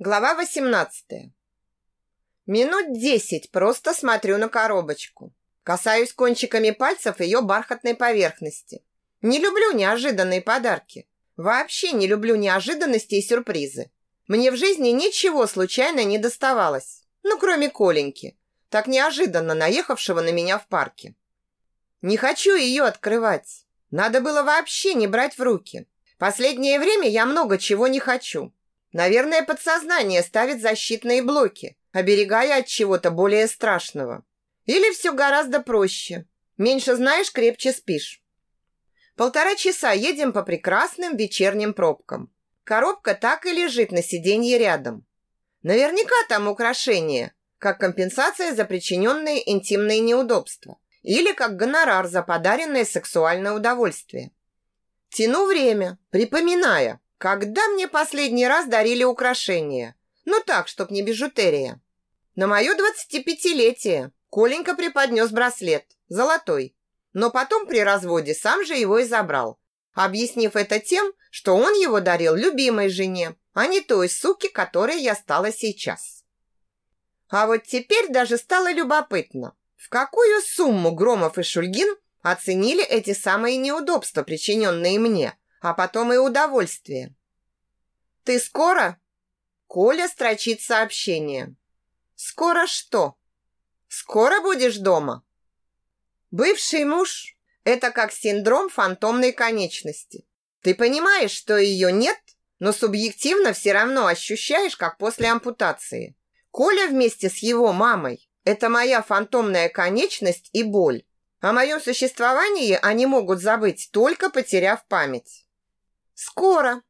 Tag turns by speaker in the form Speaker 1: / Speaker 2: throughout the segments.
Speaker 1: Глава 18. Минут десять просто смотрю на коробочку. Касаюсь кончиками пальцев ее бархатной поверхности. Не люблю неожиданные подарки. Вообще не люблю неожиданности и сюрпризы. Мне в жизни ничего случайно не доставалось. Ну, кроме Коленьки, так неожиданно наехавшего на меня в парке. Не хочу ее открывать. Надо было вообще не брать в руки. Последнее время я много чего не хочу. Наверное, подсознание ставит защитные блоки, оберегая от чего-то более страшного. Или все гораздо проще. Меньше знаешь, крепче спишь. Полтора часа едем по прекрасным вечерним пробкам. Коробка так и лежит на сиденье рядом. Наверняка там украшение, как компенсация за причиненные интимные неудобства или как гонорар за подаренное сексуальное удовольствие. Тяну время, припоминая, когда мне последний раз дарили украшения? Ну так, чтоб не бижутерия. На мое двадцатипятилетие Коленька преподнес браслет, золотой. Но потом при разводе сам же его и забрал, объяснив это тем, что он его дарил любимой жене, а не той суке, которой я стала сейчас. А вот теперь даже стало любопытно, в какую сумму Громов и Шульгин оценили эти самые неудобства, причиненные мне, а потом и удовольствие. «Ты скоро?» Коля строчит сообщение. «Скоро что?» «Скоро будешь дома?» Бывший муж – это как синдром фантомной конечности. Ты понимаешь, что ее нет, но субъективно все равно ощущаешь, как после ампутации. Коля вместе с его мамой – это моя фантомная конечность и боль. О моем существовании они могут забыть, только потеряв память. Скоро.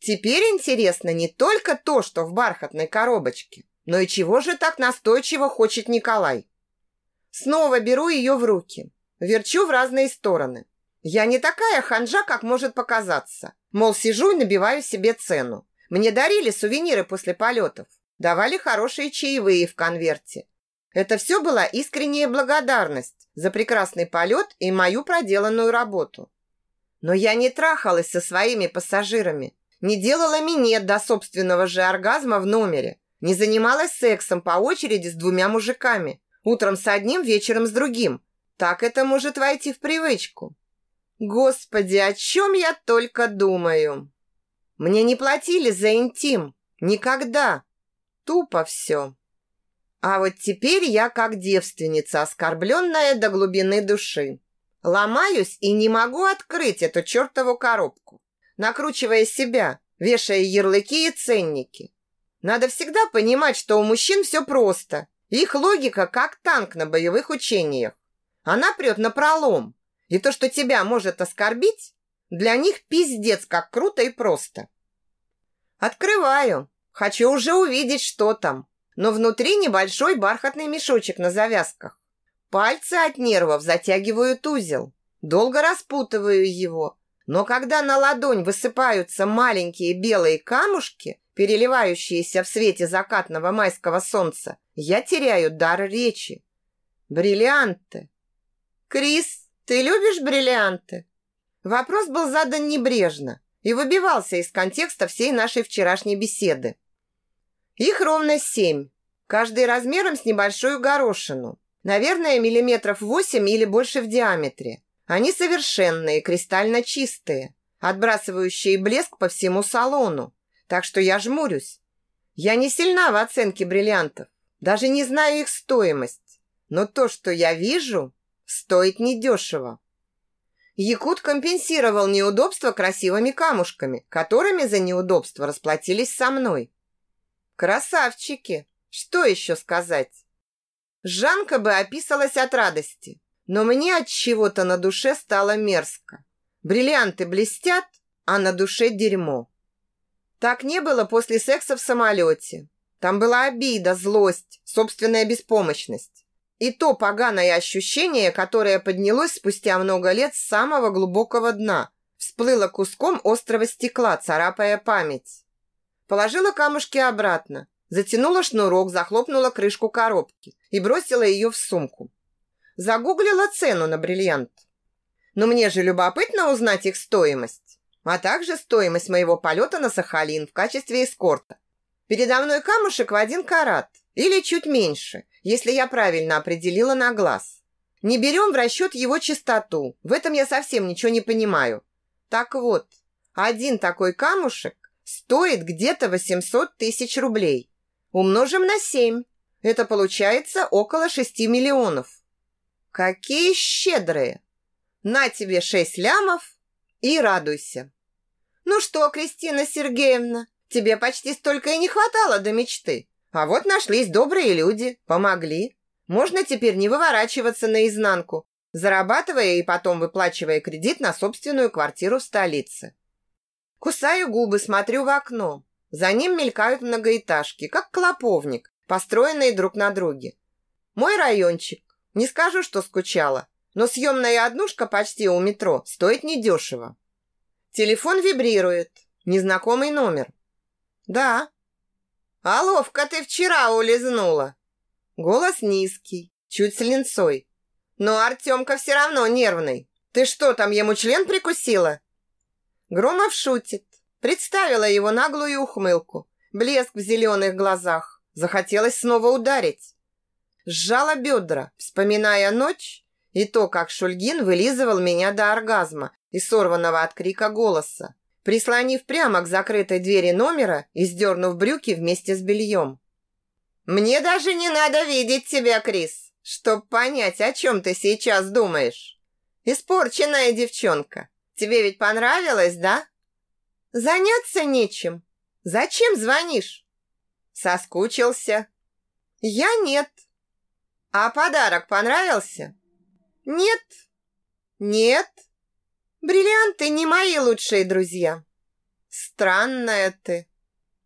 Speaker 1: Теперь интересно не только то, что в бархатной коробочке, но и чего же так настойчиво хочет Николай. Снова беру ее в руки, верчу в разные стороны. Я не такая ханжа, как может показаться. Мол, сижу и набиваю себе цену. Мне дарили сувениры после полетов, давали хорошие чаевые в конверте. Это все была искренняя благодарность за прекрасный полет и мою проделанную работу. Но я не трахалась со своими пассажирами, не делала минет до собственного же оргазма в номере, не занималась сексом по очереди с двумя мужиками, утром с одним, вечером с другим. Так это может войти в привычку. Господи, о чем я только думаю? Мне не платили за интим. Никогда. Тупо все. А вот теперь я как девственница, оскорбленная до глубины души. Ломаюсь и не могу открыть эту чертову коробку, накручивая себя, вешая ярлыки и ценники. Надо всегда понимать, что у мужчин все просто. Их логика как танк на боевых учениях. Она прет на пролом. И то, что тебя может оскорбить, для них пиздец как круто и просто. Открываю. Хочу уже увидеть, что там. Но внутри небольшой бархатный мешочек на завязках. Пальцы от нервов затягивают узел. Долго распутываю его. Но когда на ладонь высыпаются маленькие белые камушки, переливающиеся в свете закатного майского солнца, я теряю дар речи. Бриллианты. Крис, ты любишь бриллианты? Вопрос был задан небрежно и выбивался из контекста всей нашей вчерашней беседы. Их ровно семь, каждый размером с небольшую горошину. Наверное, миллиметров восемь или больше в диаметре. Они совершенные, кристально чистые, отбрасывающие блеск по всему салону. Так что я жмурюсь. Я не сильна в оценке бриллиантов, даже не знаю их стоимость. Но то, что я вижу, стоит недешево. Якут компенсировал неудобства красивыми камушками, которыми за неудобство расплатились со мной. Красавчики! Что еще сказать? Жанка бы описалась от радости, но мне от чего-то на душе стало мерзко. Бриллианты блестят, а на душе дерьмо. Так не было после секса в самолете. Там была обида, злость, собственная беспомощность. И то поганое ощущение, которое поднялось спустя много лет с самого глубокого дна, всплыло куском острого стекла, царапая память. Положила камушки обратно, Затянула шнурок, захлопнула крышку коробки и бросила ее в сумку. Загуглила цену на бриллиант. Но мне же любопытно узнать их стоимость, а также стоимость моего полета на Сахалин в качестве эскорта. Передо мной камушек в один карат или чуть меньше, если я правильно определила на глаз. Не берем в расчет его чистоту. В этом я совсем ничего не понимаю. Так вот, один такой камушек стоит где-то 800 тысяч рублей. Умножим на 7. Это получается около 6 миллионов. Какие щедрые! На тебе 6 лямов и радуйся. Ну что, Кристина Сергеевна, тебе почти столько и не хватало до мечты. А вот нашлись добрые люди, помогли. Можно теперь не выворачиваться наизнанку, зарабатывая и потом выплачивая кредит на собственную квартиру в столице. Кусаю губы, смотрю в окно. За ним мелькают многоэтажки, как клоповник, построенные друг на друге. Мой райончик. Не скажу, что скучала, но съемная однушка почти у метро стоит недешево. Телефон вибрирует. Незнакомый номер. Да. А ловко ты вчера улизнула. Голос низкий, чуть с линцой. Но Артемка все равно нервный. Ты что, там ему член прикусила? Громов шутит. Представила его наглую ухмылку, блеск в зеленых глазах. Захотелось снова ударить. Сжала бедра, вспоминая ночь и то, как Шульгин вылизывал меня до оргазма и сорванного от крика голоса, прислонив прямо к закрытой двери номера и сдернув брюки вместе с бельем. «Мне даже не надо видеть тебя, Крис, чтоб понять, о чем ты сейчас думаешь. Испорченная девчонка, Тебе ведь понравилось, да? Заняться нечем. Зачем звонишь? Соскучился. Я нет. А подарок понравился? Нет. Нет. Бриллианты не мои лучшие друзья. Странная ты.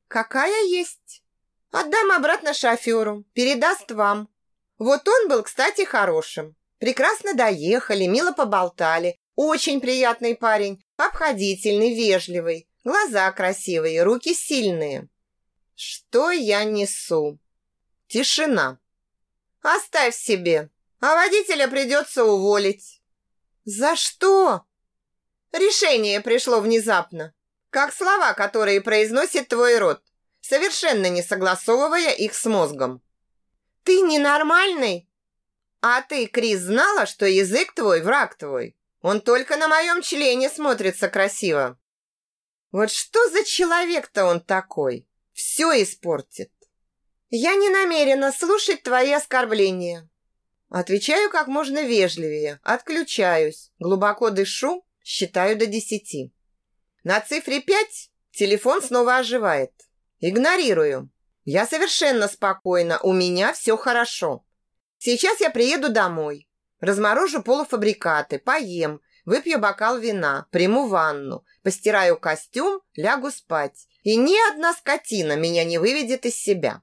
Speaker 1: Какая есть. Отдам обратно шоферу. Передаст вам. Вот он был, кстати, хорошим. Прекрасно доехали, мило поболтали, очень приятный парень, обходительный, вежливый, глаза красивые, руки сильные. Что я несу? Тишина. Оставь себе, а водителя придется уволить. За что? Решение пришло внезапно, как слова, которые произносит твой рот, совершенно не согласовывая их с мозгом. Ты ненормальный? А ты, Крис, знала, что язык твой враг твой? Он только на моем члене смотрится красиво. Вот что за человек-то он такой? Все испортит. Я не намерена слушать твои оскорбления. Отвечаю как можно вежливее, отключаюсь, глубоко дышу, считаю до десяти. На цифре пять телефон снова оживает. Игнорирую. Я совершенно спокойна, у меня все хорошо. Сейчас я приеду домой. Разморожу полуфабрикаты, поем, выпью бокал вина, приму ванну, постираю костюм, лягу спать. И ни одна скотина меня не выведет из себя.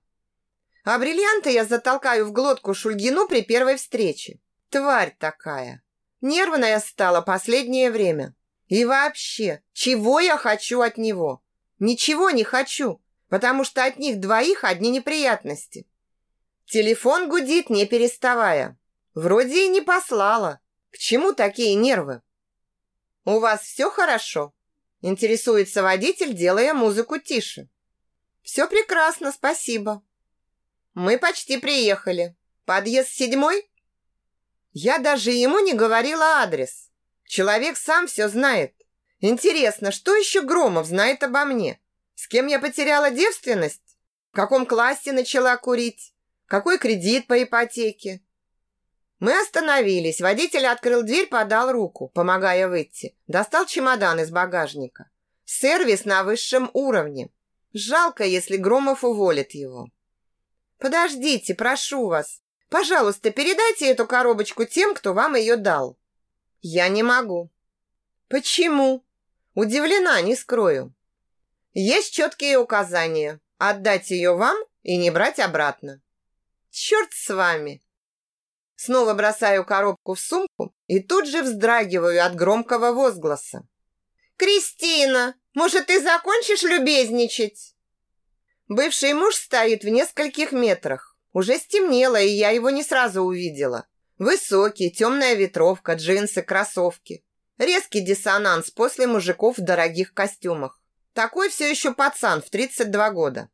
Speaker 1: А бриллианты я затолкаю в глотку Шульгину при первой встрече. Тварь такая. Нервная стала последнее время. И вообще, чего я хочу от него? Ничего не хочу, потому что от них двоих одни неприятности. Телефон гудит, не переставая. Вроде и не послала. К чему такие нервы? У вас все хорошо? Интересуется водитель, делая музыку тише. Все прекрасно, спасибо. Мы почти приехали. Подъезд седьмой? Я даже ему не говорила адрес. Человек сам все знает. Интересно, что еще Громов знает обо мне? С кем я потеряла девственность? В каком классе начала курить? Какой кредит по ипотеке? Мы остановились. Водитель открыл дверь, подал руку, помогая выйти. Достал чемодан из багажника. Сервис на высшем уровне. Жалко, если Громов уволит его. Подождите, прошу вас. Пожалуйста, передайте эту коробочку тем, кто вам ее дал. Я не могу. Почему? Удивлена, не скрою. Есть четкие указания. Отдать ее вам и не брать обратно. Черт с вами. Снова бросаю коробку в сумку и тут же вздрагиваю от громкого возгласа. «Кристина, может, ты закончишь любезничать?» Бывший муж стоит в нескольких метрах. Уже стемнело, и я его не сразу увидела. Высокий, темная ветровка, джинсы, кроссовки. Резкий диссонанс после мужиков в дорогих костюмах. Такой все еще пацан в 32 года.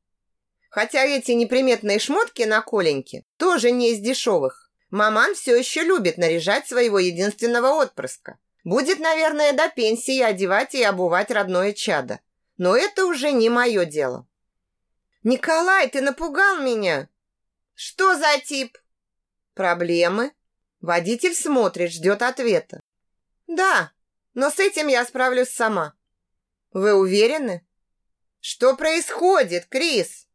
Speaker 1: Хотя эти неприметные шмотки на Коленьке тоже не из дешевых. Маман все еще любит наряжать своего единственного отпрыска. Будет, наверное, до пенсии одевать и обувать родное чадо. Но это уже не мое дело. «Николай, ты напугал меня!» «Что за тип?» «Проблемы?» Водитель смотрит, ждет ответа. «Да, но с этим я справлюсь сама». «Вы уверены?» «Что происходит, Крис?»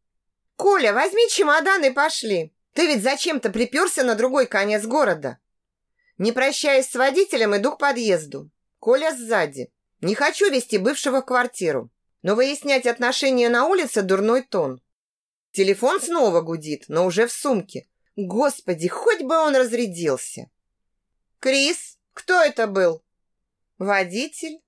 Speaker 1: «Коля, возьми чемодан и пошли. Ты ведь зачем-то приперся на другой конец города». Не прощаясь с водителем, иду к подъезду. Коля сзади. Не хочу вести бывшего в квартиру. Но выяснять отношения на улице – дурной тон. Телефон снова гудит, но уже в сумке. Господи, хоть бы он разрядился. «Крис, кто это был?» «Водитель».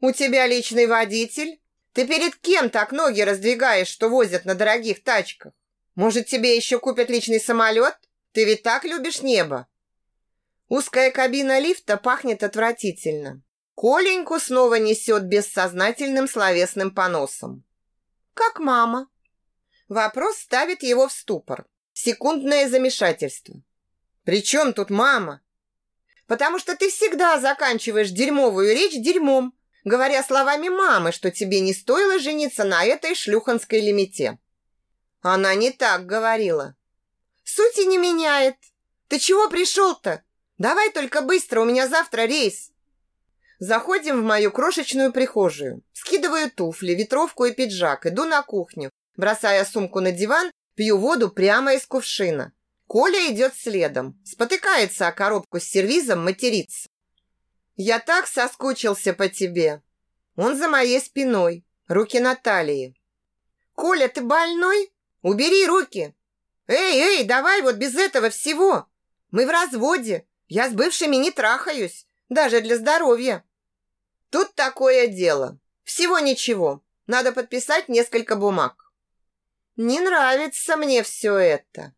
Speaker 1: «У тебя личный водитель?» Ты перед кем так ноги раздвигаешь, что возят на дорогих тачках? Может, тебе еще купят личный самолет? Ты ведь так любишь небо. Узкая кабина лифта пахнет отвратительно. Коленьку снова несет бессознательным словесным поносом. Как мама? Вопрос ставит его в ступор. Секундное замешательство. При чем тут мама? Потому что ты всегда заканчиваешь дерьмовую речь дерьмом, говоря словами мамы, что тебе не стоило жениться на этой шлюханской лимите. Она не так говорила. Сути не меняет. Ты чего пришел-то? Давай только быстро, у меня завтра рейс. Заходим в мою крошечную прихожую. Скидываю туфли, ветровку и пиджак, иду на кухню, бросая сумку на диван, пью воду прямо из кувшина. Коля идет следом, спотыкается о коробку с сервизом, матерится. Я так соскучился по тебе. Он за моей спиной, руки на талии. Коля, ты больной? Убери руки. Эй, эй, давай вот без этого всего. Мы в разводе. Я с бывшими не трахаюсь, даже для здоровья. Тут такое дело. Всего ничего. Надо подписать несколько бумаг. Не нравится мне все это.